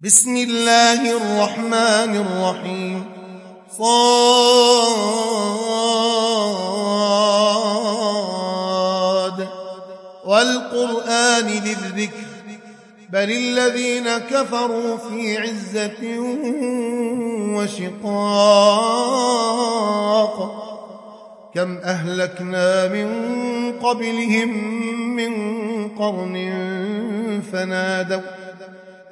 بسم الله الرحمن الرحيم. صاد. والقرآن ذي الذكر. بل الذين كفروا في عزة وشقاق. كم أهلكنا من قبلهم من قرن فنادوا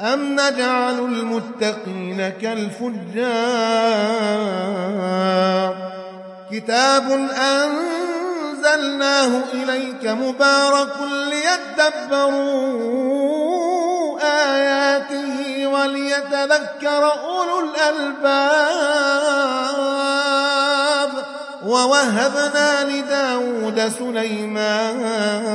أم نجعل المتقين كالفجار كتاب أنزلناه إليك مبارك ليدبروا آياته وليتذكر أولو الألباب ووهبنا لداود سليمان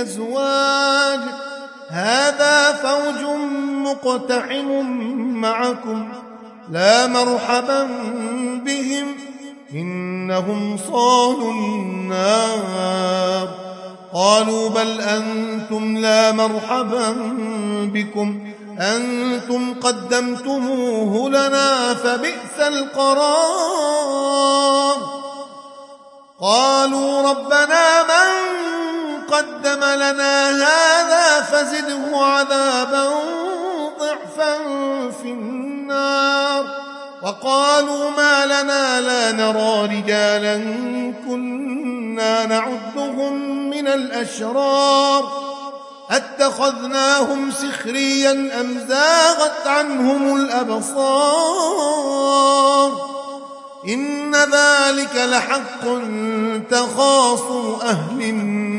أزواج. هذا فوج مقتحم معكم. لا مرحبا بهم. إنهم صالوا النار. قالوا بل أنتم لا مرحبا بكم. أنتم قدمتموه لنا فبئس القرار. قالوا ربنا من قدم لنا هذا فزده عذابا ضعفا في النار. وقالوا ما لنا لا نرى رجالا كنا نعدهم من الأشرار. أتخذناهم سخريا أم زاغت عنهم الأبصار؟ إن ذلك لحق تخاصم أهل النار.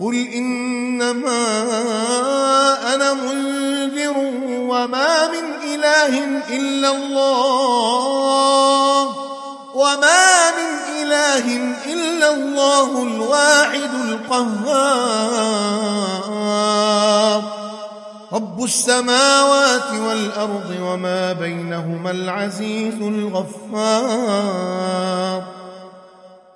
قل إنما أنا منذر وما من إله إلا الله. وما من إله إلا الله الواحد القهار. رب السماوات والأرض وما بينهما العزيز الغفار.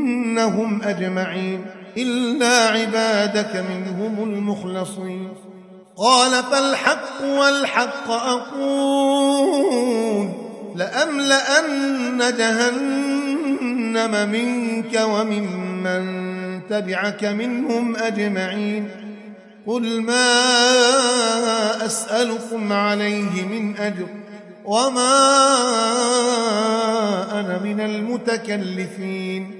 لأغوينهم أجمعين إلا عبادك منهم المخلصين. قال فالحق والحق أقول لأملأن جهنم منك وممن تبعك منهم أجمعين. قل ما أسألكم عليه من أجر وما أنا من المتكلفين.